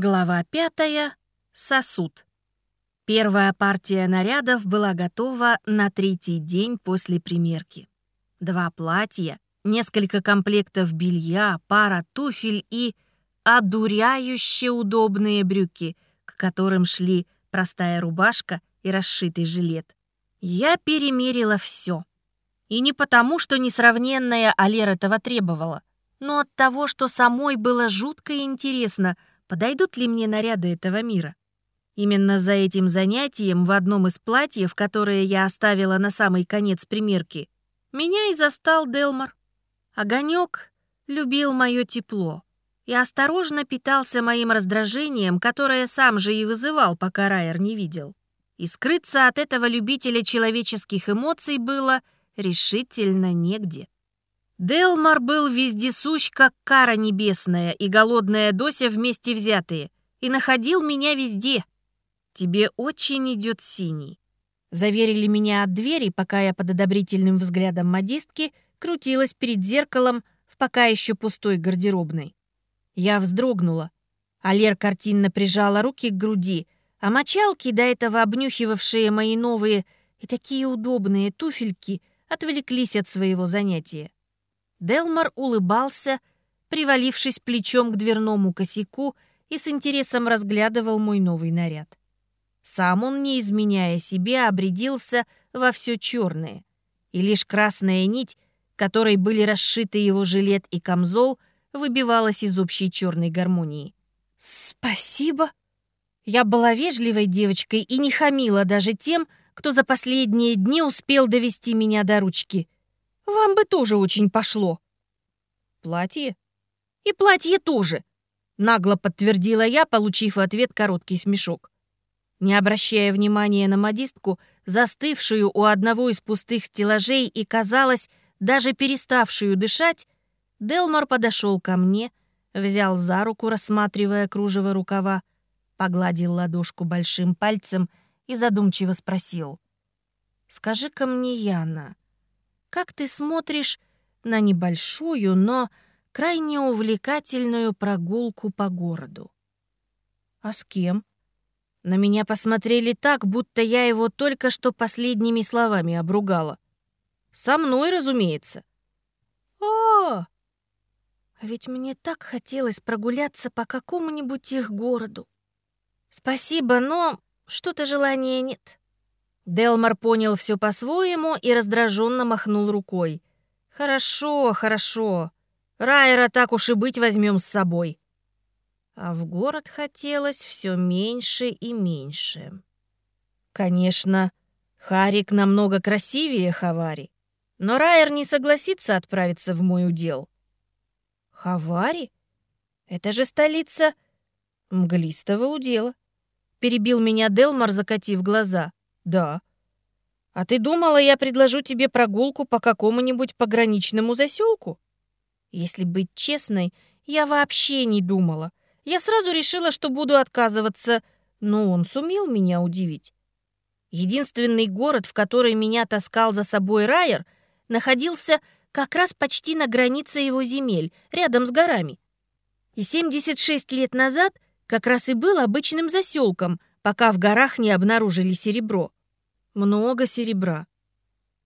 Глава пятая. Сосуд. Первая партия нарядов была готова на третий день после примерки. Два платья, несколько комплектов белья, пара туфель и одуряюще удобные брюки, к которым шли простая рубашка и расшитый жилет. Я перемерила все. И не потому, что несравненная Алера этого требовала, но от того, что самой было жутко интересно — подойдут ли мне наряды этого мира. Именно за этим занятием в одном из платьев, которое я оставила на самый конец примерки, меня и застал Делмар. Огонек любил мое тепло и осторожно питался моим раздражением, которое сам же и вызывал, пока Райер не видел. И скрыться от этого любителя человеческих эмоций было решительно негде. Делмар был вездесущ, как кара небесная и голодная Дося вместе взятые, и находил меня везде. Тебе очень идет синий. Заверили меня от двери, пока я под одобрительным взглядом модистки крутилась перед зеркалом в пока еще пустой гардеробной. Я вздрогнула. Алер картинно прижала руки к груди, а мочалки, до этого обнюхивавшие мои новые и такие удобные туфельки, отвлеклись от своего занятия. Делмар улыбался, привалившись плечом к дверному косяку и с интересом разглядывал мой новый наряд. Сам он, не изменяя себе, обрядился во все черное, и лишь красная нить, которой были расшиты его жилет и камзол, выбивалась из общей черной гармонии. «Спасибо!» Я была вежливой девочкой и не хамила даже тем, кто за последние дни успел довести меня до ручки — вам бы тоже очень пошло. Платье? И платье тоже, нагло подтвердила я, получив в ответ короткий смешок. Не обращая внимания на модистку, застывшую у одного из пустых стеллажей и, казалось, даже переставшую дышать, Делмар подошел ко мне, взял за руку, рассматривая кружево рукава, погладил ладошку большим пальцем и задумчиво спросил. «Скажи-ка мне, Яна, как ты смотришь на небольшую, но крайне увлекательную прогулку по городу. А с кем? На меня посмотрели так, будто я его только что последними словами обругала. Со мной, разумеется. О! А ведь мне так хотелось прогуляться по какому-нибудь их городу. Спасибо, но что-то желания нет. Делмар понял все по-своему и раздраженно махнул рукой. «Хорошо, хорошо. Райера так уж и быть возьмем с собой». А в город хотелось все меньше и меньше. Конечно, Харик намного красивее Хавари, но Райер не согласится отправиться в мой удел. Хавари? Это же столица мглистого удела. Перебил меня Делмар, закатив глаза. «Да». «А ты думала, я предложу тебе прогулку по какому-нибудь пограничному заселку?» Если быть честной, я вообще не думала. Я сразу решила, что буду отказываться, но он сумел меня удивить. Единственный город, в который меня таскал за собой Райер, находился как раз почти на границе его земель, рядом с горами. И 76 лет назад как раз и был обычным заселком, пока в горах не обнаружили серебро много серебра.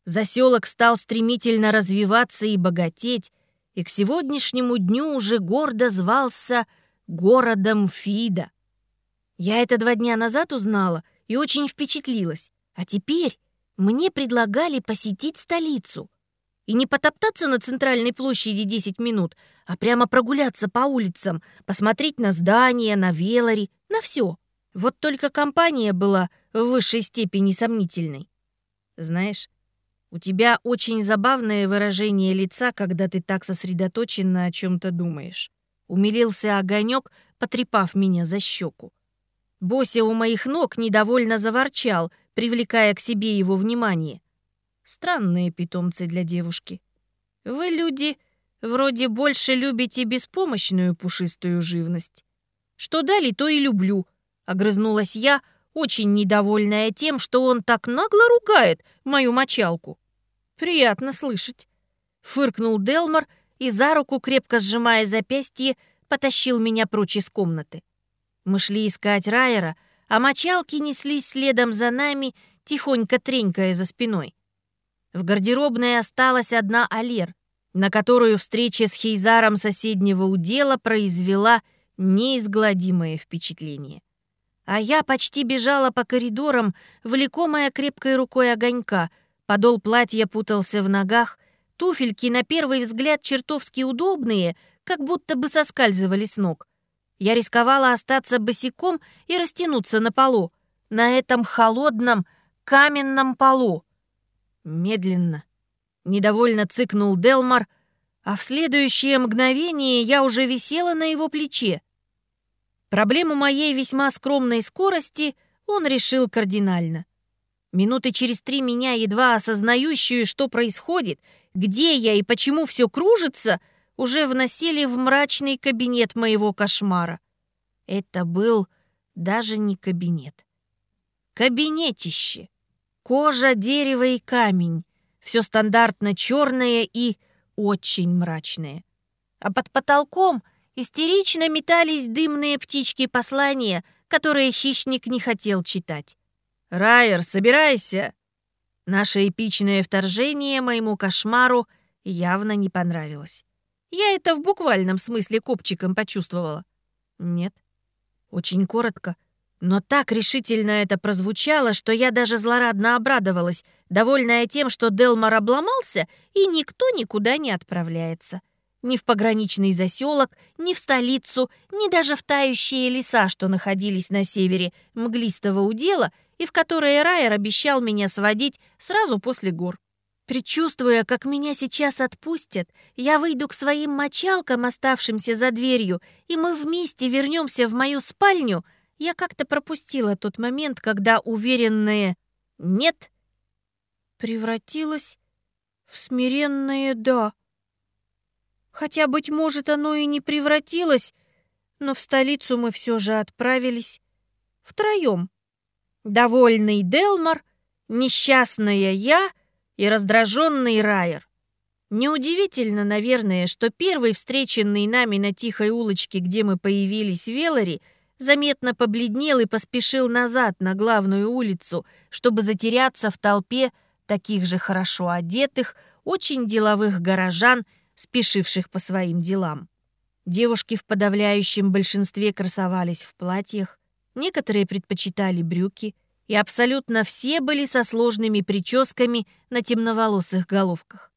Заселок стал стремительно развиваться и богатеть, и к сегодняшнему дню уже гордо звался городом Фида. Я это два дня назад узнала и очень впечатлилась. А теперь мне предлагали посетить столицу. И не потоптаться на центральной площади 10 минут, а прямо прогуляться по улицам, посмотреть на здания, на велари, на все. Вот только компания была в высшей степени сомнительной. Знаешь, у тебя очень забавное выражение лица, когда ты так сосредоточен на о чем-то думаешь. Умилился огонек, потрепав меня за щеку. Бося у моих ног недовольно заворчал, привлекая к себе его внимание. Странные питомцы для девушки. Вы, люди, вроде больше любите беспомощную пушистую живность. Что дали, то и люблю, Огрызнулась я, очень недовольная тем, что он так нагло ругает мою мочалку. «Приятно слышать», — фыркнул Делмар и за руку, крепко сжимая запястье, потащил меня прочь из комнаты. Мы шли искать Райера, а мочалки неслись следом за нами, тихонько тренькая за спиной. В гардеробной осталась одна Алер, на которую встреча с Хейзаром соседнего удела произвела неизгладимое впечатление. А я почти бежала по коридорам, влекомая крепкой рукой огонька. Подол платья путался в ногах, туфельки на первый взгляд чертовски удобные, как будто бы соскальзывали с ног. Я рисковала остаться босиком и растянуться на полу, на этом холодном каменном полу. Медленно, недовольно цыкнул Делмар, а в следующее мгновение я уже висела на его плече. Проблему моей весьма скромной скорости он решил кардинально. Минуты через три меня, едва осознающую, что происходит, где я и почему все кружится, уже вносили в мрачный кабинет моего кошмара. Это был даже не кабинет. Кабинетище. Кожа, дерево и камень. Все стандартно черное и очень мрачное. А под потолком истерично метались дымные птички послания, которые хищник не хотел читать. «Райер, собирайся!» Наше эпичное вторжение моему кошмару явно не понравилось. Я это в буквальном смысле копчиком почувствовала. Нет. Очень коротко, но так решительно это прозвучало, что я даже злорадно обрадовалась, довольная тем, что Делмар обломался, и никто никуда не отправляется ни в пограничный заселок, ни в столицу, ни даже в тающие леса, что находились на севере мглистого удела и в которые Райер обещал меня сводить сразу после гор. Причувствуя, как меня сейчас отпустят, я выйду к своим мочалкам, оставшимся за дверью, и мы вместе вернемся в мою спальню, я как-то пропустила тот момент, когда уверенное «нет» превратилось в смиренное «да». Хотя, быть может, оно и не превратилось, но в столицу мы все же отправились. Втроем. Довольный Делмар, несчастная я и раздраженный Райер. Неудивительно, наверное, что первый встреченный нами на тихой улочке, где мы появились Велари, заметно побледнел и поспешил назад на главную улицу, чтобы затеряться в толпе таких же хорошо одетых, очень деловых горожан – спешивших по своим делам. Девушки в подавляющем большинстве красовались в платьях, некоторые предпочитали брюки, и абсолютно все были со сложными прическами на темноволосых головках.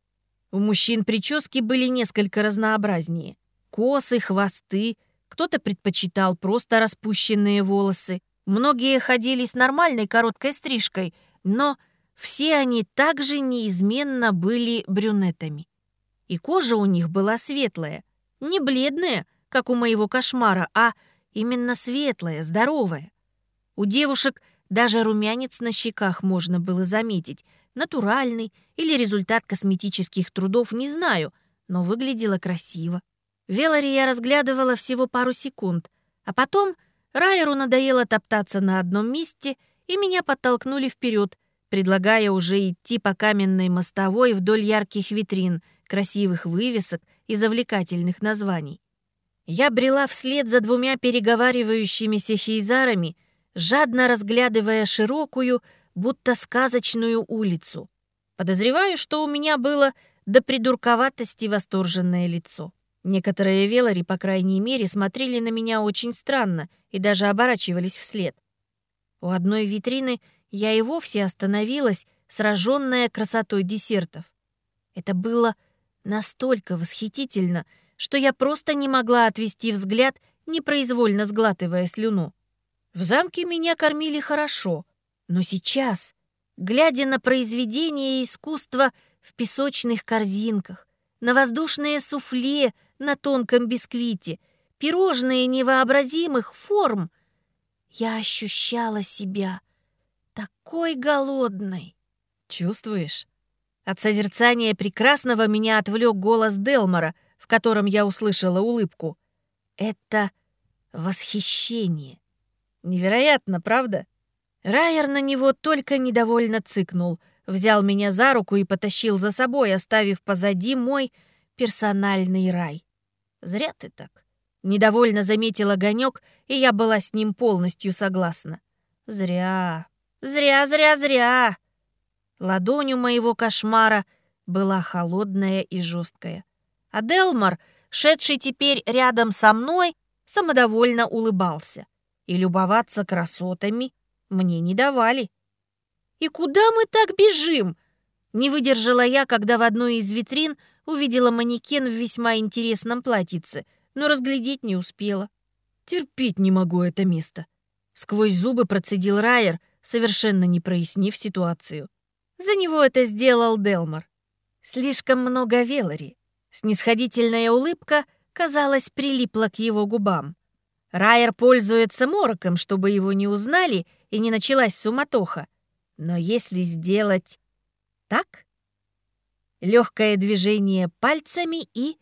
У мужчин прически были несколько разнообразнее. Косы, хвосты, кто-то предпочитал просто распущенные волосы, многие ходили с нормальной короткой стрижкой, но все они также неизменно были брюнетами. И кожа у них была светлая, не бледная, как у моего кошмара, а именно светлая, здоровая. У девушек даже румянец на щеках можно было заметить, натуральный или результат косметических трудов, не знаю, но выглядело красиво. Велари я разглядывала всего пару секунд, а потом Райеру надоело топтаться на одном месте, и меня подтолкнули вперед, предлагая уже идти по каменной мостовой вдоль ярких витрин — красивых вывесок и завлекательных названий. Я брела вслед за двумя переговаривающимися хейзарами, жадно разглядывая широкую, будто сказочную улицу. Подозреваю, что у меня было до придурковатости восторженное лицо. Некоторые велари, по крайней мере, смотрели на меня очень странно и даже оборачивались вслед. У одной витрины я и вовсе остановилась, сраженная красотой десертов. Это было Настолько восхитительно, что я просто не могла отвести взгляд, непроизвольно сглатывая слюну. В замке меня кормили хорошо, но сейчас, глядя на произведения искусства в песочных корзинках, на воздушное суфле на тонком бисквите, пирожные невообразимых форм, я ощущала себя такой голодной. Чувствуешь? От созерцания прекрасного меня отвлек голос Делмора, в котором я услышала улыбку. Это восхищение. Невероятно, правда? Райер на него только недовольно цыкнул, взял меня за руку и потащил за собой, оставив позади мой персональный рай. Зря ты так. Недовольно заметил огонек, и я была с ним полностью согласна. Зря, зря, зря, зря. Ладонь у моего кошмара была холодная и жесткая. А Делмар, шедший теперь рядом со мной, самодовольно улыбался. И любоваться красотами мне не давали. «И куда мы так бежим?» Не выдержала я, когда в одной из витрин увидела манекен в весьма интересном платьице, но разглядеть не успела. Терпеть не могу это место. Сквозь зубы процедил Райер, совершенно не прояснив ситуацию. За него это сделал Делмар. Слишком много Велари. Снисходительная улыбка, казалось, прилипла к его губам. Райер пользуется мороком, чтобы его не узнали и не началась суматоха. Но если сделать так? Легкое движение пальцами и...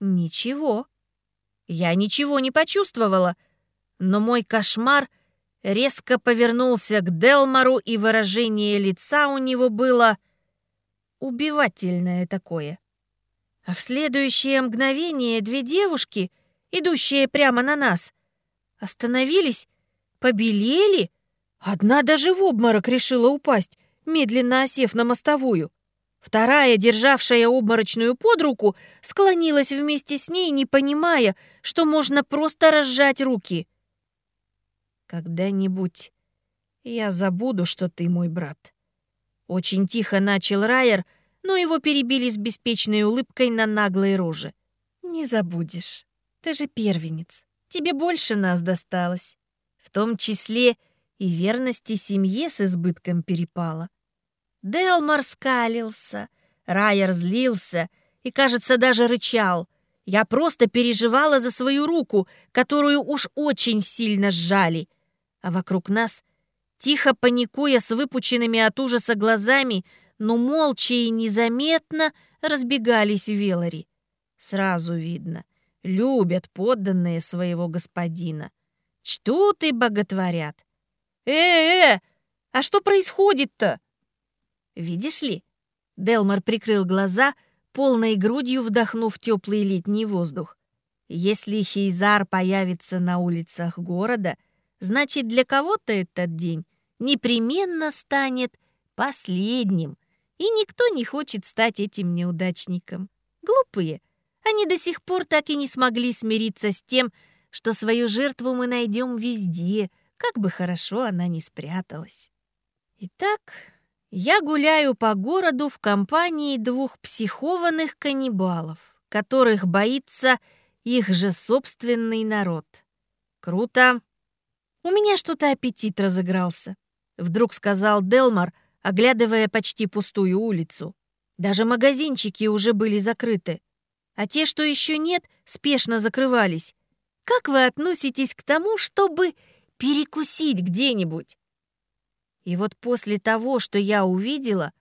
Ничего. Я ничего не почувствовала, но мой кошмар резко повернулся к Делмару, и выражение лица у него было убивательное такое. А в следующее мгновение две девушки, идущие прямо на нас, остановились, побелели. Одна даже в обморок решила упасть, медленно осев на мостовую. Вторая, державшая обморочную под руку, склонилась вместе с ней, не понимая, что можно просто разжать руки. «Когда-нибудь я забуду, что ты мой брат». Очень тихо начал Райер, но его перебили с беспечной улыбкой на наглой роже. «Не забудешь. Ты же первенец. Тебе больше нас досталось. В том числе и верности семье с избытком перепало. Делмар скалился, Райер злился и, кажется, даже рычал. Я просто переживала за свою руку, которую уж очень сильно сжали. А вокруг нас, тихо паникуя с выпученными от ужаса глазами, но молча и незаметно разбегались Велари. Сразу видно, любят подданные своего господина. Чтут и боготворят. «Э-э, а что происходит-то?» Видишь ли?» Делмар прикрыл глаза, полной грудью вдохнув теплый летний воздух. «Если Хейзар появится на улицах города, значит, для кого-то этот день непременно станет последним, и никто не хочет стать этим неудачником. Глупые. Они до сих пор так и не смогли смириться с тем, что свою жертву мы найдем везде, как бы хорошо она ни спряталась. Итак, я гуляю по городу в компании двух психованных каннибалов, которых боится их же собственный народ. Круто. У меня что-то аппетит разыгрался, вдруг сказал Делмар, оглядывая почти пустую улицу. Даже магазинчики уже были закрыты, а те, что еще нет, спешно закрывались. Как вы относитесь к тому, чтобы перекусить где-нибудь? И вот после того, что я увидела,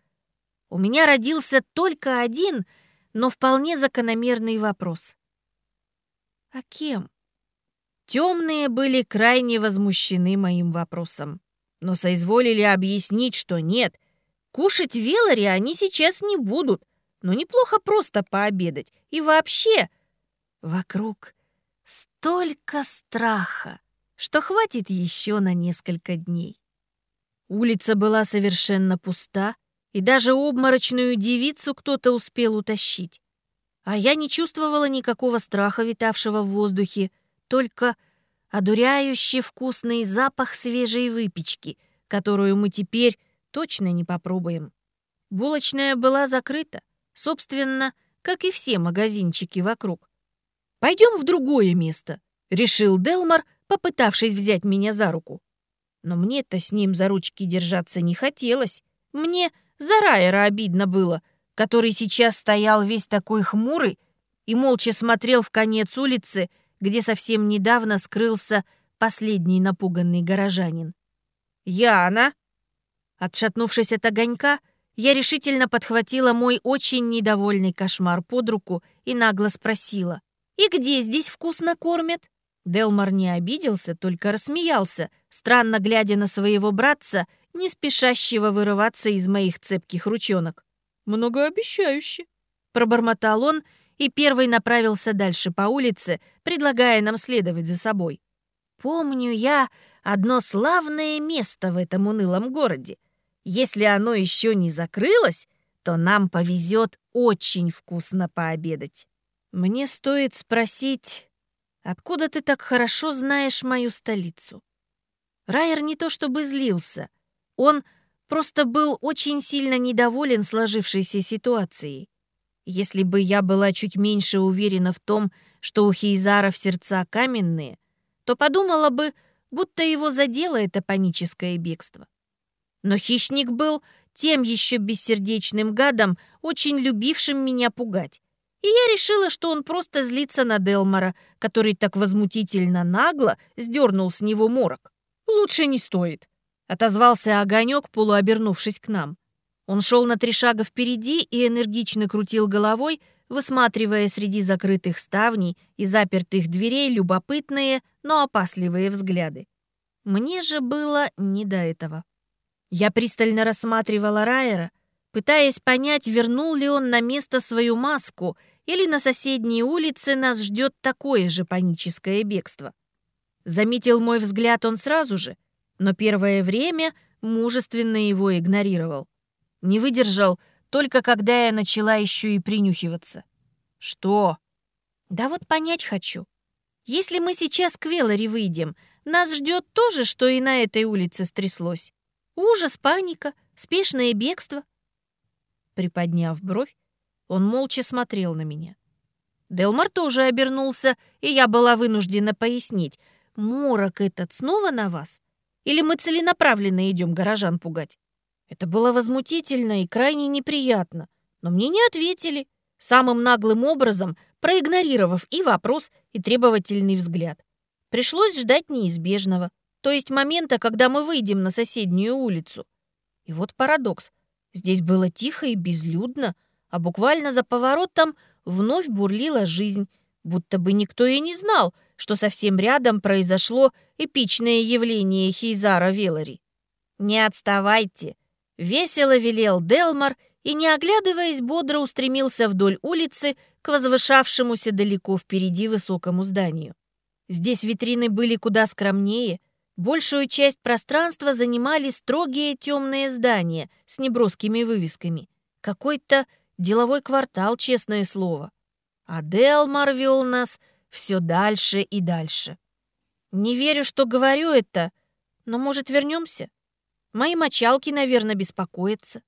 у меня родился только один, но вполне закономерный вопрос. А кем? Темные были крайне возмущены моим вопросом, но соизволили объяснить, что нет, кушать велари они сейчас не будут, но неплохо просто пообедать. И вообще, вокруг столько страха, что хватит еще на несколько дней. Улица была совершенно пуста, и даже обморочную девицу кто-то успел утащить. А я не чувствовала никакого страха, витавшего в воздухе, только одуряющий вкусный запах свежей выпечки, которую мы теперь точно не попробуем. Булочная была закрыта, собственно, как и все магазинчики вокруг. «Пойдем в другое место», — решил Делмар, попытавшись взять меня за руку. Но мне-то с ним за ручки держаться не хотелось. Мне за Райера обидно было, который сейчас стоял весь такой хмурый и молча смотрел в конец улицы, где совсем недавно скрылся последний напуганный горожанин. «Яна!» Отшатнувшись от огонька, я решительно подхватила мой очень недовольный кошмар под руку и нагло спросила. «И где здесь вкусно кормят?» Делмар не обиделся, только рассмеялся, странно глядя на своего братца, не спешащего вырываться из моих цепких ручонок. «Многообещающе», — пробормотал он, и первый направился дальше по улице, предлагая нам следовать за собой. Помню я одно славное место в этом унылом городе. Если оно еще не закрылось, то нам повезет очень вкусно пообедать. Мне стоит спросить, откуда ты так хорошо знаешь мою столицу? Райер не то чтобы злился, он просто был очень сильно недоволен сложившейся ситуацией. Если бы я была чуть меньше уверена в том, что у Хейзаров сердца каменные, то подумала бы, будто его задело это паническое бегство. Но хищник был тем еще бессердечным гадом, очень любившим меня пугать. И я решила, что он просто злится на Делмара, который так возмутительно нагло сдернул с него морок. «Лучше не стоит», — отозвался огонек, полуобернувшись к нам. Он шел на три шага впереди и энергично крутил головой, высматривая среди закрытых ставней и запертых дверей любопытные, но опасливые взгляды. Мне же было не до этого. Я пристально рассматривала Райера, пытаясь понять, вернул ли он на место свою маску или на соседней улице нас ждет такое же паническое бегство. Заметил мой взгляд он сразу же, но первое время мужественно его игнорировал. Не выдержал, только когда я начала еще и принюхиваться. «Что?» «Да вот понять хочу. Если мы сейчас к Веларе выйдем, нас ждет то же, что и на этой улице стряслось. Ужас, паника, спешное бегство. Приподняв бровь, он молча смотрел на меня. Делмар тоже обернулся, и я была вынуждена пояснить. «Морок этот снова на вас? Или мы целенаправленно идем горожан пугать?» Это было возмутительно и крайне неприятно, но мне не ответили, самым наглым образом проигнорировав и вопрос, и требовательный взгляд. Пришлось ждать неизбежного — то есть момента, когда мы выйдем на соседнюю улицу. И вот парадокс. Здесь было тихо и безлюдно, а буквально за поворотом вновь бурлила жизнь, будто бы никто и не знал, что совсем рядом произошло эпичное явление Хейзара Велари. «Не отставайте!» — весело велел Делмар и, не оглядываясь, бодро устремился вдоль улицы к возвышавшемуся далеко впереди высокому зданию. Здесь витрины были куда скромнее — Большую часть пространства занимали строгие темные здания с неброскими вывесками. Какой-то деловой квартал, честное слово. А Делмар вел нас все дальше и дальше. Не верю, что говорю это, но, может, вернемся? Мои мочалки, наверное, беспокоятся.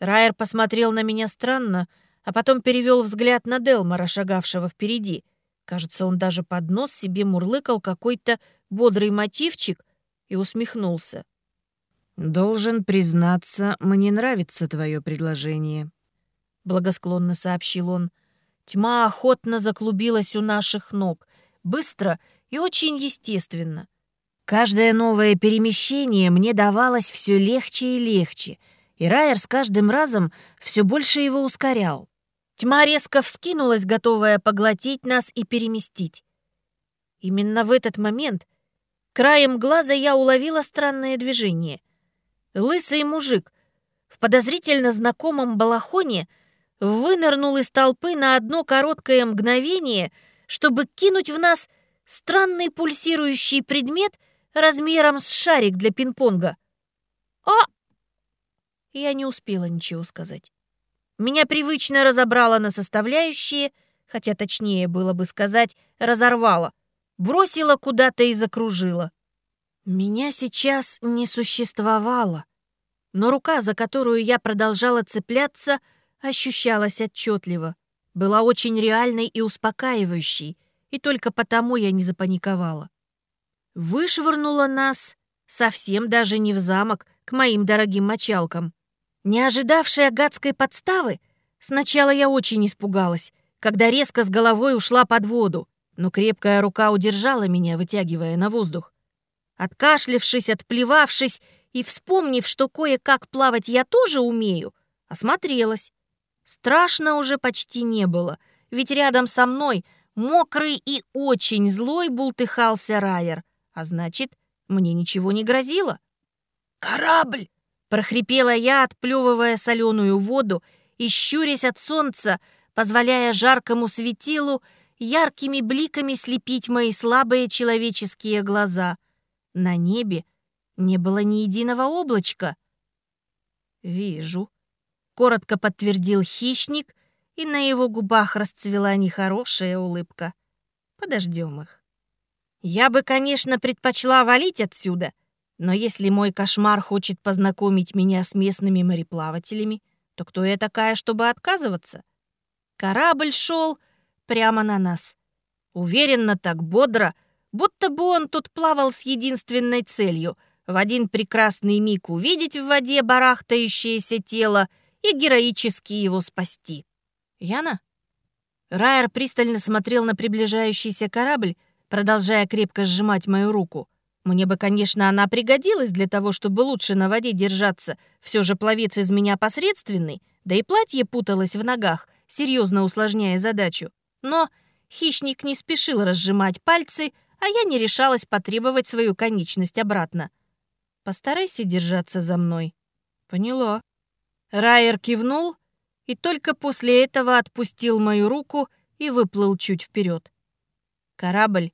Райер посмотрел на меня странно, а потом перевел взгляд на Делмара, шагавшего впереди. Кажется, он даже под нос себе мурлыкал какой-то бодрый мотивчик и усмехнулся. «Должен признаться, мне нравится твое предложение», — благосклонно сообщил он. Тьма охотно заклубилась у наших ног, быстро и очень естественно. Каждое новое перемещение мне давалось все легче и легче, и Райер с каждым разом все больше его ускорял. Тьма резко вскинулась, готовая поглотить нас и переместить. Именно в этот момент Краем глаза я уловила странное движение. Лысый мужик в подозрительно знакомом балахоне вынырнул из толпы на одно короткое мгновение, чтобы кинуть в нас странный пульсирующий предмет размером с шарик для пинг-понга. «А!» Я не успела ничего сказать. Меня привычно разобрало на составляющие, хотя точнее было бы сказать, разорвало бросила куда-то и закружила. Меня сейчас не существовало, но рука, за которую я продолжала цепляться, ощущалась отчетливо, была очень реальной и успокаивающей, и только потому я не запаниковала. Вышвырнула нас совсем даже не в замок, к моим дорогим мочалкам. Не ожидавшая гадской подставы, сначала я очень испугалась, когда резко с головой ушла под воду но крепкая рука удержала меня, вытягивая на воздух. Откашлившись, отплевавшись и вспомнив, что кое-как плавать я тоже умею, осмотрелась. Страшно уже почти не было, ведь рядом со мной мокрый и очень злой бултыхался Райер, а значит, мне ничего не грозило. «Корабль!» — прохрипела я, отплевывая соленую воду и щурясь от солнца, позволяя жаркому светилу яркими бликами слепить мои слабые человеческие глаза. На небе не было ни единого облачка. «Вижу», — коротко подтвердил хищник, и на его губах расцвела нехорошая улыбка. «Подождем их». «Я бы, конечно, предпочла валить отсюда, но если мой кошмар хочет познакомить меня с местными мореплавателями, то кто я такая, чтобы отказываться? Корабль шел прямо на нас. Уверенно так бодро, будто бы он тут плавал с единственной целью — в один прекрасный миг увидеть в воде барахтающееся тело и героически его спасти. «Яна?» Райер пристально смотрел на приближающийся корабль, продолжая крепко сжимать мою руку. Мне бы, конечно, она пригодилась для того, чтобы лучше на воде держаться. Все же пловец из меня посредственный, да и платье путалось в ногах, серьезно усложняя задачу. Но хищник не спешил разжимать пальцы, а я не решалась потребовать свою конечность обратно. Постарайся держаться за мной. Поняла. Райер кивнул и только после этого отпустил мою руку и выплыл чуть вперед. Корабль,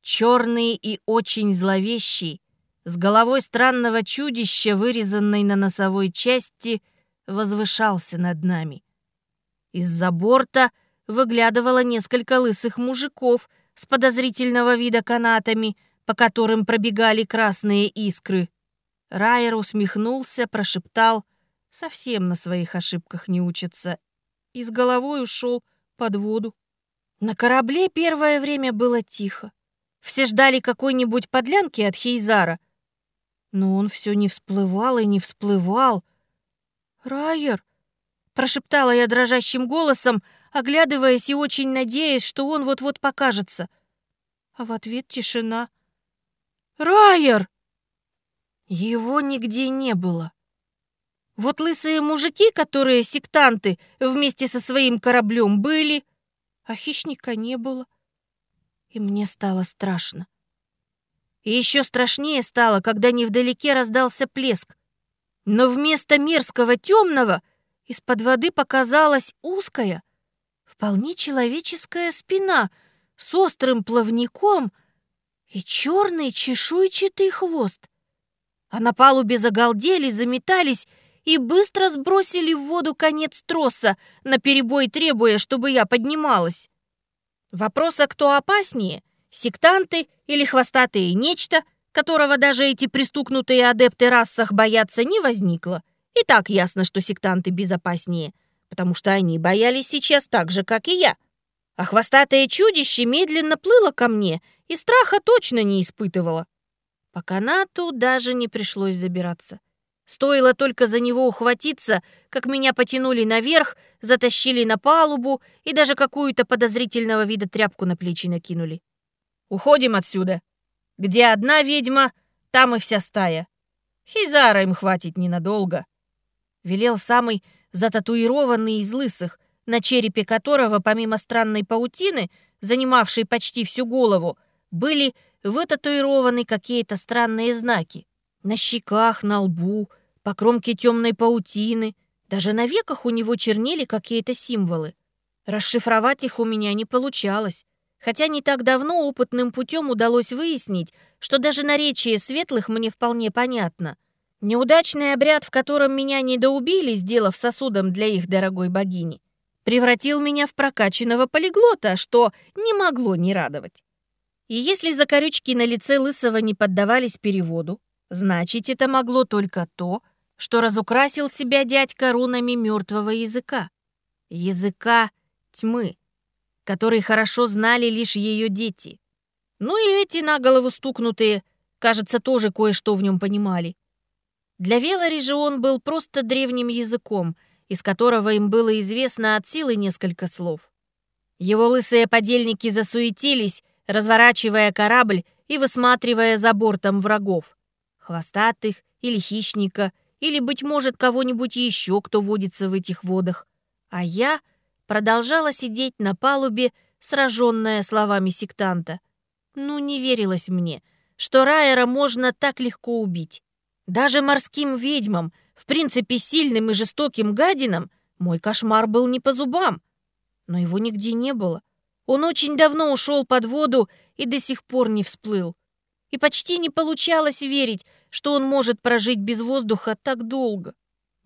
черный и очень зловещий, с головой странного чудища, вырезанной на носовой части, возвышался над нами. Из-за борта выглядывало несколько лысых мужиков с подозрительного вида канатами — по которым пробегали красные искры. Райер усмехнулся, прошептал, совсем на своих ошибках не учится, и с головой ушел под воду. На корабле первое время было тихо. Все ждали какой-нибудь подлянки от Хейзара. Но он все не всплывал и не всплывал. «Райер!» — прошептала я дрожащим голосом, оглядываясь и очень надеясь, что он вот-вот покажется. А в ответ тишина — Райер!» Его нигде не было. Вот лысые мужики, которые сектанты, вместе со своим кораблем были, а хищника не было. И мне стало страшно. И еще страшнее стало, когда невдалеке раздался плеск. Но вместо мерзкого темного из-под воды показалась узкая, вполне человеческая спина с острым плавником — и черный чешуйчатый хвост. А на палубе загалдели, заметались и быстро сбросили в воду конец троса, наперебой требуя, чтобы я поднималась. Вопроса, кто опаснее, сектанты или хвостатые нечто, которого даже эти пристукнутые адепты расах боятся, не возникло. И так ясно, что сектанты безопаснее, потому что они боялись сейчас так же, как и я. А хвостатое чудище медленно плыло ко мне — и страха точно не испытывала. По канату даже не пришлось забираться. Стоило только за него ухватиться, как меня потянули наверх, затащили на палубу и даже какую-то подозрительного вида тряпку на плечи накинули. «Уходим отсюда. Где одна ведьма, там и вся стая. Хизара им хватит ненадолго», — велел самый зататуированный из лысых, на черепе которого, помимо странной паутины, занимавшей почти всю голову, были вытатуированы какие-то странные знаки. На щеках, на лбу, по кромке темной паутины. Даже на веках у него чернели какие-то символы. Расшифровать их у меня не получалось. Хотя не так давно опытным путем удалось выяснить, что даже наречие светлых мне вполне понятно. Неудачный обряд, в котором меня недоубили, сделав сосудом для их дорогой богини, превратил меня в прокачанного полиглота, что не могло не радовать. И если закорючки на лице Лысого не поддавались переводу, значит, это могло только то, что разукрасил себя дядька рунами мертвого языка. Языка тьмы, который хорошо знали лишь ее дети. Ну и эти на голову стукнутые, кажется, тоже кое-что в нем понимали. Для Велари же он был просто древним языком, из которого им было известно от силы несколько слов. Его лысые подельники засуетились, разворачивая корабль и высматривая за бортом врагов. Хвостатых или хищника, или, быть может, кого-нибудь еще, кто водится в этих водах. А я продолжала сидеть на палубе, сраженная словами сектанта. Ну, не верилось мне, что Райера можно так легко убить. Даже морским ведьмам, в принципе сильным и жестоким гадинам, мой кошмар был не по зубам. Но его нигде не было. Он очень давно ушел под воду и до сих пор не всплыл. И почти не получалось верить, что он может прожить без воздуха так долго.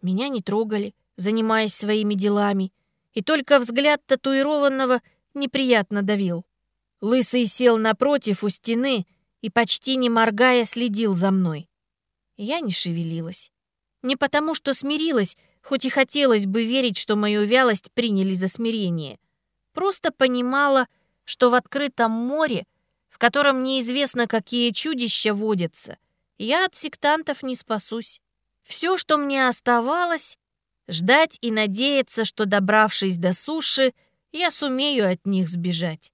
Меня не трогали, занимаясь своими делами, и только взгляд татуированного неприятно давил. Лысый сел напротив у стены и, почти не моргая, следил за мной. Я не шевелилась. Не потому, что смирилась, хоть и хотелось бы верить, что мою вялость приняли за смирение. Просто понимала, что в открытом море, в котором неизвестно, какие чудища водятся, я от сектантов не спасусь. Все, что мне оставалось, ждать и надеяться, что, добравшись до суши, я сумею от них сбежать.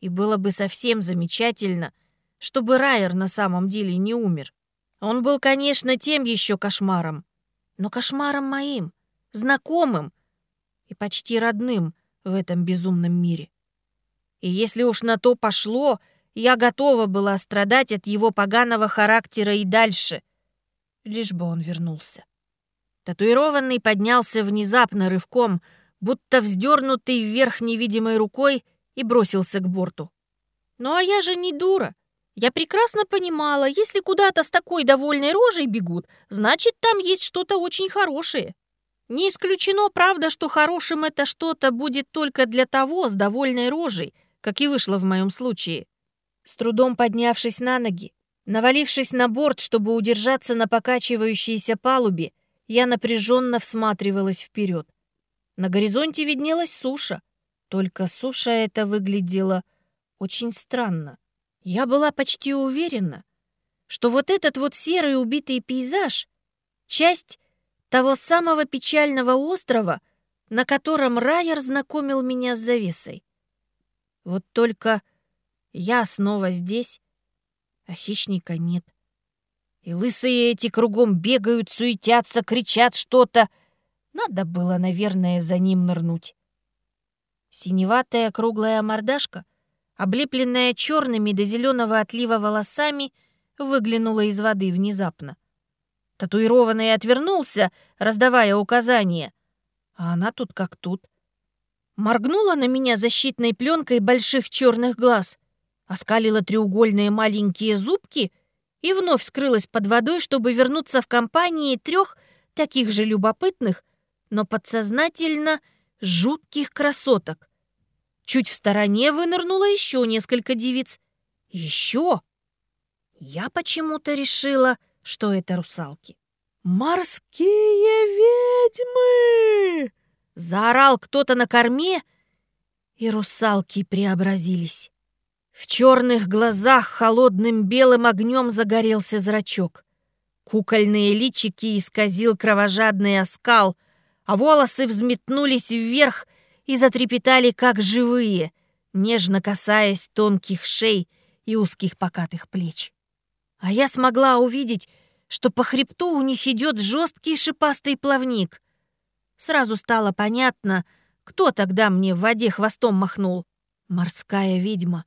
И было бы совсем замечательно, чтобы Райер на самом деле не умер. Он был, конечно, тем еще кошмаром, но кошмаром моим, знакомым и почти родным в этом безумном мире. И если уж на то пошло, я готова была страдать от его поганого характера и дальше, лишь бы он вернулся. Татуированный поднялся внезапно рывком, будто вздернутый вверх невидимой рукой, и бросился к борту. Ну а я же не дура. Я прекрасно понимала, если куда-то с такой довольной рожей бегут, значит, там есть что-то очень хорошее. Не исключено, правда, что хорошим это что-то будет только для того с довольной рожей, как и вышло в моем случае. С трудом поднявшись на ноги, навалившись на борт, чтобы удержаться на покачивающейся палубе, я напряженно всматривалась вперед. На горизонте виднелась суша, только суша эта выглядела очень странно. Я была почти уверена, что вот этот вот серый убитый пейзаж — часть того самого печального острова, на котором Райер знакомил меня с завесой. Вот только я снова здесь, а хищника нет. И лысые эти кругом бегают, суетятся, кричат что-то. Надо было, наверное, за ним нырнуть. Синеватая круглая мордашка, облепленная черными до зеленого отлива волосами, выглянула из воды внезапно. Татуированный отвернулся, раздавая указания. А она тут как тут. Моргнула на меня защитной пленкой больших черных глаз, оскалила треугольные маленькие зубки и вновь скрылась под водой, чтобы вернуться в компании трех таких же любопытных, но подсознательно жутких красоток. Чуть в стороне вынырнуло еще несколько девиц. Еще? Я почему-то решила, что это русалки. «Морские ведьмы!» Заорал кто-то на корме, и русалки преобразились. В черных глазах холодным белым огнем загорелся зрачок. Кукольные личики исказил кровожадный оскал, а волосы взметнулись вверх и затрепетали, как живые, нежно касаясь тонких шей и узких покатых плеч. А я смогла увидеть, что по хребту у них идет жесткий шипастый плавник. Сразу стало понятно, кто тогда мне в воде хвостом махнул. Морская ведьма.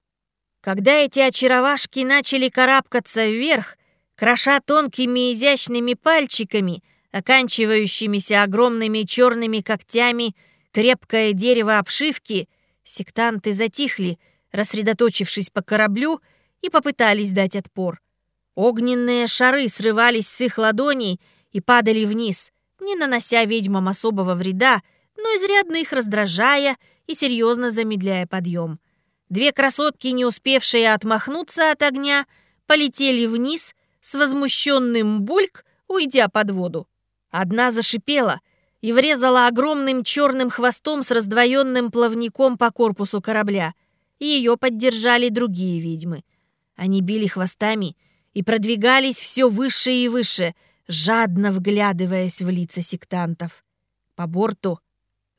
Когда эти очаровашки начали карабкаться вверх, кроша тонкими изящными пальчиками, оканчивающимися огромными черными когтями, крепкое дерево обшивки, сектанты затихли, рассредоточившись по кораблю, и попытались дать отпор. Огненные шары срывались с их ладоней и падали вниз, не нанося ведьмам особого вреда, но изрядно их раздражая и серьезно замедляя подъем. Две красотки, не успевшие отмахнуться от огня, полетели вниз с возмущенным бульк, уйдя под воду. Одна зашипела и врезала огромным черным хвостом с раздвоенным плавником по корпусу корабля. Ее поддержали другие ведьмы. Они били хвостами — и продвигались все выше и выше, жадно вглядываясь в лица сектантов. По борту,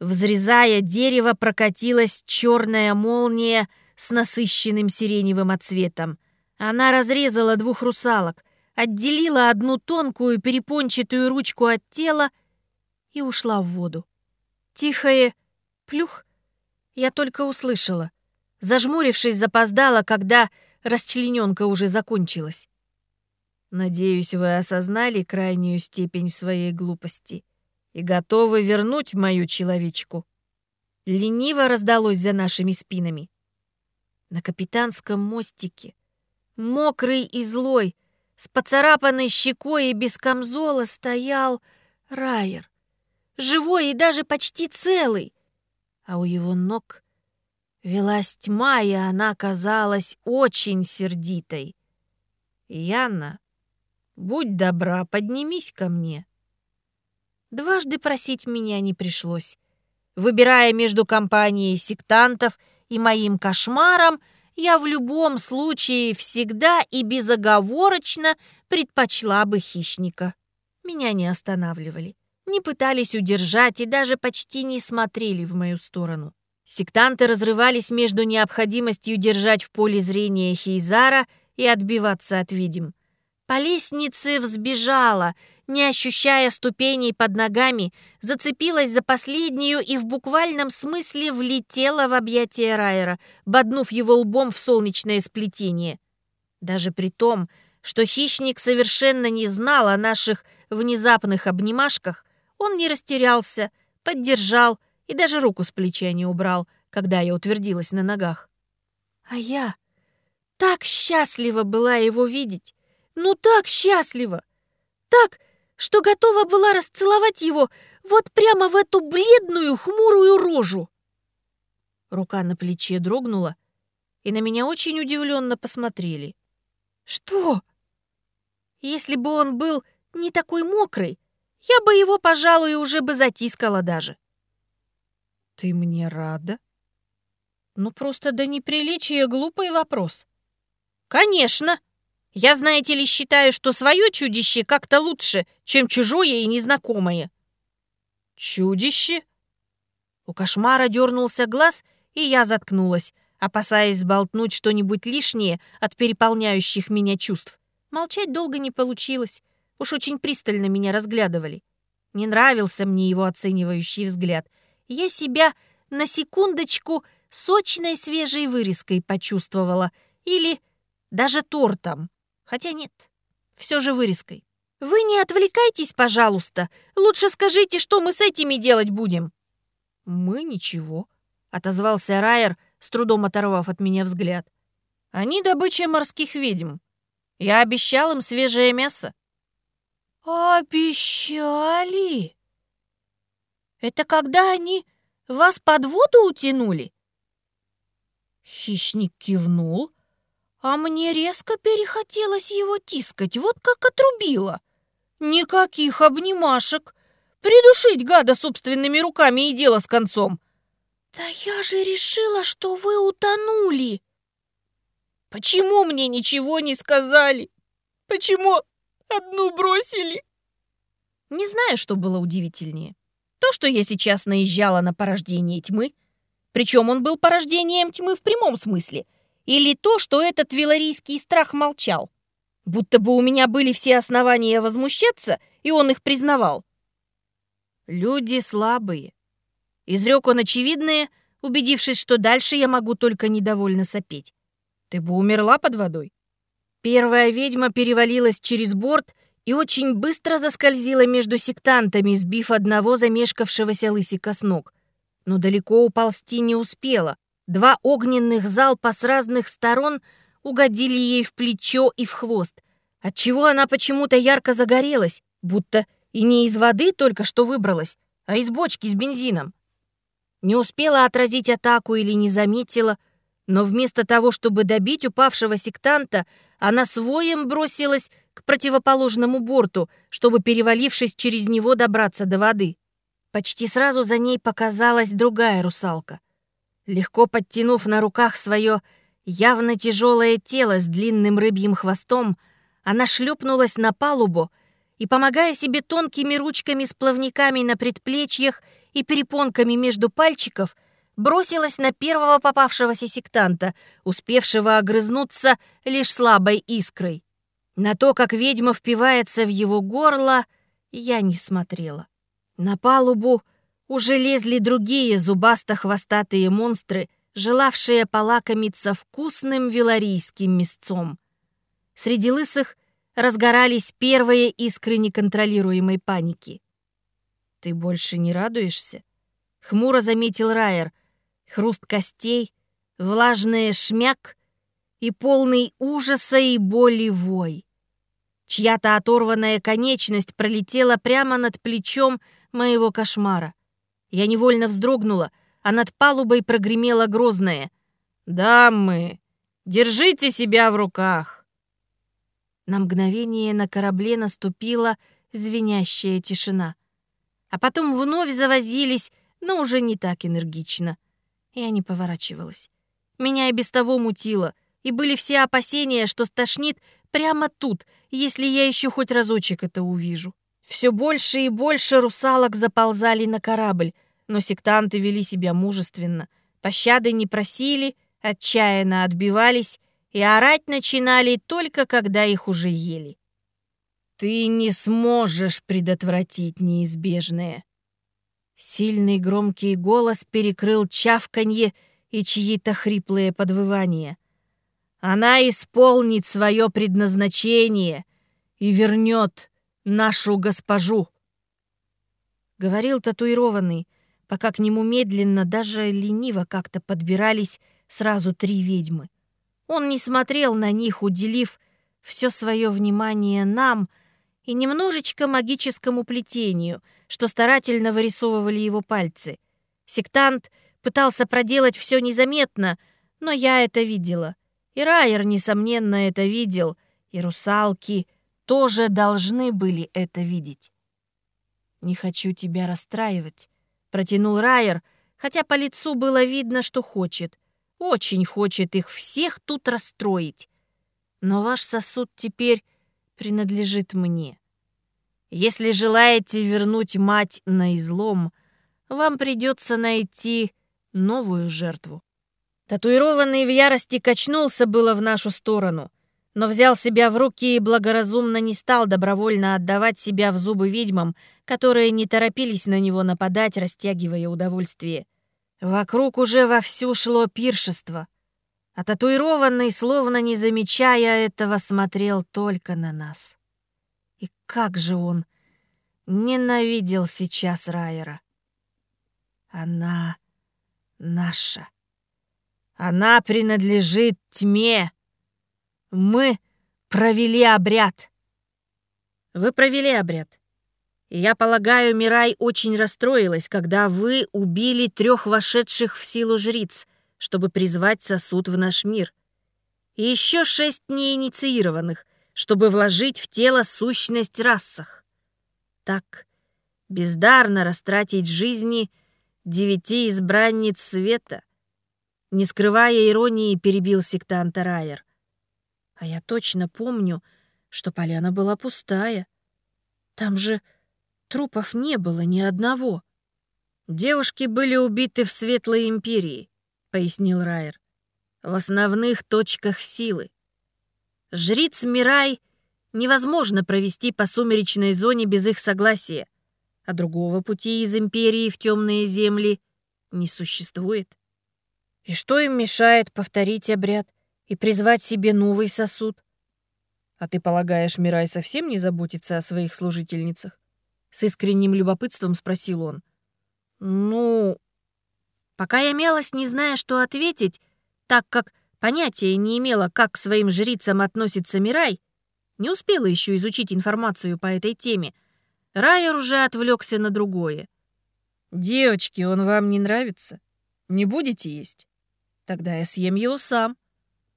взрезая дерево, прокатилась черная молния с насыщенным сиреневым отцветом. Она разрезала двух русалок, отделила одну тонкую перепончатую ручку от тела и ушла в воду. Тихое «плюх» я только услышала, зажмурившись, запоздала, когда расчлененка уже закончилась. Надеюсь, вы осознали крайнюю степень своей глупости и готовы вернуть мою человечку. Лениво раздалось за нашими спинами. На капитанском мостике, мокрый и злой, с поцарапанной щекой и без камзола стоял Райер. Живой и даже почти целый. А у его ног велась тьма, и она казалась очень сердитой. «Яна, будь добра, поднимись ко мне». Дважды просить меня не пришлось. Выбирая между компанией сектантов и моим кошмаром, я в любом случае всегда и безоговорочно предпочла бы хищника. Меня не останавливали, не пытались удержать и даже почти не смотрели в мою сторону. Сектанты разрывались между необходимостью держать в поле зрения Хейзара и отбиваться от ведьм. По лестнице взбежала, не ощущая ступеней под ногами, зацепилась за последнюю и в буквальном смысле влетела в объятия Райера, боднув его лбом в солнечное сплетение. Даже при том, что хищник совершенно не знал о наших внезапных обнимашках, он не растерялся, поддержал и даже руку с плеча не убрал, когда я утвердилась на ногах. А я так счастлива была его видеть, ну так счастлива! Так, что готова была расцеловать его вот прямо в эту бледную, хмурую рожу. Рука на плече дрогнула, и на меня очень удивленно посмотрели. «Что?» Если бы он был не такой мокрый, я бы его, пожалуй, уже бы затискала даже. «Ты мне рада?» Ну, просто до неприличия глупый вопрос. «Конечно!» Я, знаете ли, считаю, что свое чудище как-то лучше, чем чужое и незнакомое». «Чудище?» У кошмара дернулся глаз, и я заткнулась, опасаясь сболтнуть что-нибудь лишнее от переполняющих меня чувств. Молчать долго не получилось. Уж очень пристально меня разглядывали. Не нравился мне его оценивающий взгляд. Я себя на секундочку сочной свежей вырезкой почувствовала. Или даже тортом. Хотя нет, все же вырезкой. Вы не отвлекайтесь, пожалуйста. Лучше скажите, что мы с этими делать будем. Мы ничего, отозвался Райер, с трудом оторвав от меня взгляд. Они добыча морских ведьм. Я обещал им свежее мясо. Обещали? Это когда они вас под воду утянули? Хищник кивнул, а мне резко перехотелось его тискать, вот как отрубило. Никаких обнимашек. Придушить гада собственными руками и дело с концом. Да я же решила, что вы утонули. Почему мне ничего не сказали? Почему одну бросили? Не знаю, что было удивительнее. То, что я сейчас наезжала на порождение тьмы, причем он был порождением тьмы в прямом смысле — или то, что этот виларийский страх молчал? Будто бы у меня были все основания возмущаться, и он их признавал. Люди слабые. Изрек он очевидное, убедившись, что дальше я могу только недовольно сопеть. Ты бы умерла под водой. Первая ведьма перевалилась через борт и очень быстро заскользила между сектантами, сбив одного замешкавшегося лысика с ног. Но далеко уползти не успела. Два огненных залпа с разных сторон угодили ей в плечо и в хвост, отчего она почему-то ярко загорелась, будто и не из воды только что выбралась, а из бочки с бензином. Не успела отразить атаку или не заметила, но вместо того, чтобы добить упавшего сектанта, она своем бросилась к противоположному борту, чтобы, перевалившись через него, добраться до воды. Почти сразу за ней показалась другая русалка — Легко подтянув на руках свое явно тяжелое тело с длинным рыбьим хвостом, она шлепнулась на палубу и, помогая себе тонкими ручками с плавниками на предплечьях и перепонками между пальчиков, бросилась на первого попавшегося сектанта, успевшего огрызнуться лишь слабой искрой. На то, как ведьма впивается в его горло, я не смотрела. На палубу уже лезли другие зубасто-хвостатые монстры, желавшие полакомиться вкусным виларийским мясцом. Среди лысых разгорались первые искры неконтролируемой паники. «Ты больше не радуешься?» — хмуро заметил Райер, Хруст костей, влажный шмяк и полный ужаса и боли вой. Чья-то оторванная конечность пролетела прямо над плечом моего кошмара. Я невольно вздрогнула, а над палубой прогремело грозное. «Дамы, держите себя в руках!» На мгновение на корабле наступила звенящая тишина. А потом вновь завозились, но уже не так энергично. Я не поворачивалась. Меня и без того мутило, и были все опасения, что стошнит прямо тут, если я еще хоть разочек это увижу. Все больше и больше русалок заползали на корабль, но сектанты вели себя мужественно, пощады не просили, отчаянно отбивались и орать начинали только когда их уже ели. «Ты не сможешь предотвратить неизбежное!» Сильный громкий голос перекрыл чавканье и чьи-то хриплые подвывания. Она исполнит свое предназначение и вернет нашу госпожу. Говорил татуированный, пока к нему медленно, даже лениво как-то подбирались сразу три ведьмы. Он не смотрел на них, уделив все свое внимание нам и немножечко магическому плетению, что старательно вырисовывали его пальцы. Сектант пытался проделать все незаметно, но я это видела. И Райер, несомненно, это видел, и русалки тоже должны были это видеть. «Не хочу тебя расстраивать», — протянул Райер, хотя по лицу было видно, что хочет. Очень хочет их всех тут расстроить. Но ваш сосуд теперь принадлежит мне. Если желаете вернуть мать на излом, вам придется найти новую жертву. Татуированный в ярости качнулся было в нашу сторону, но взял себя в руки и благоразумно не стал добровольно отдавать себя в зубы ведьмам, которые не торопились на него нападать, растягивая удовольствие. Вокруг уже вовсю шло пиршество, а татуированный, словно не замечая этого, смотрел только на нас. И как же он ненавидел сейчас Райера. Она наша. Она принадлежит тьме. Мы провели обряд. Вы провели обряд. Я полагаю, Мирай очень расстроилась, когда вы убили трех вошедших в силу жриц, чтобы призвать сосуд в наш мир. И еще шесть неинициированных, чтобы вложить в тело сущность расах. Так бездарно растратить жизни девяти избранниц света. Не скрывая иронии, перебил сектанта Райер. А я точно помню, что поляна была пустая. Там же трупов не было ни одного. Девушки были убиты в Светлой Империи, пояснил Райер. В основных точках силы. Жриц Мирай невозможно провести по сумеречной зоне без их согласия, а другого пути из Империи в темные земли не существует. И что им мешает повторить обряд и призвать себе новый сосуд? А ты полагаешь, Мирай совсем не заботится о своих служительницах? С искренним любопытством спросил он. Ну, пока я мялась, не зная, что ответить, так как понятия не имела, как к своим жрицам относится Мирай, не успела еще изучить информацию по этой теме, Райер уже отвлекся на другое. «Девочки, он вам не нравится? Не будете есть?» Тогда я съем его сам», —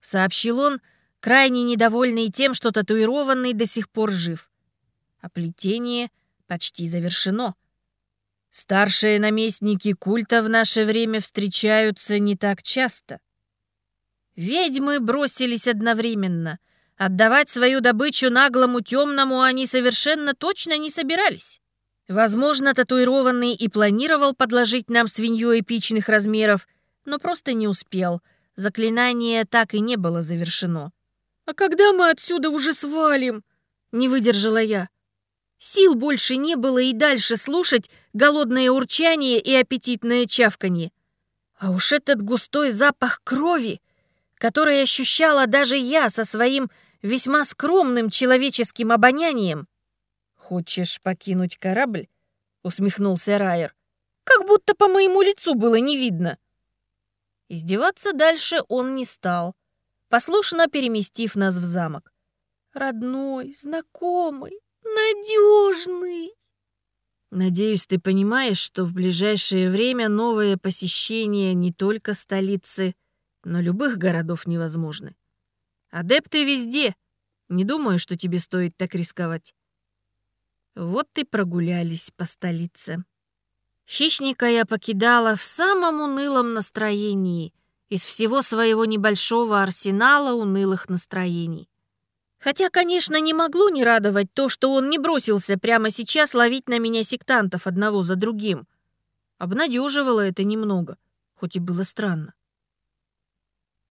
сообщил он, крайне недовольный тем, что татуированный до сих пор жив. А плетение почти завершено. Старшие наместники культа в наше время встречаются не так часто. Ведьмы бросились одновременно. Отдавать свою добычу наглому темному они совершенно точно не собирались. Возможно, татуированный и планировал подложить нам свинью эпичных размеров, но просто не успел. Заклинание так и не было завершено. «А когда мы отсюда уже свалим?» — не выдержала я. Сил больше не было и дальше слушать голодное урчание и аппетитное чавканье. А уж этот густой запах крови, который ощущала даже я со своим весьма скромным человеческим обонянием. «Хочешь покинуть корабль?» — усмехнулся Райер. «Как будто по моему лицу было не видно». Издеваться дальше он не стал, послушно переместив нас в замок. «Родной, знакомый, надежный!» Надеюсь, ты понимаешь, что в ближайшее время новое посещение не только столицы, но любых городов невозможны. Адепты везде. Не думаю, что тебе стоит так рисковать. Вот и прогулялись по столице. Хищника я покидала в самом унылом настроении из всего своего небольшого арсенала унылых настроений. Хотя, конечно, не могло не радовать то, что он не бросился прямо сейчас ловить на меня сектантов одного за другим. Обнадеживало это немного, хоть и было странно.